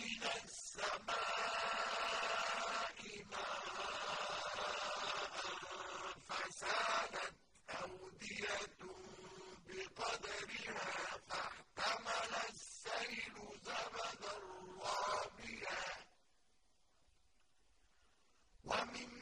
من السماء ماء فسادت أودية بقدرها فاحتمل السيل زبدا رابيا. ومن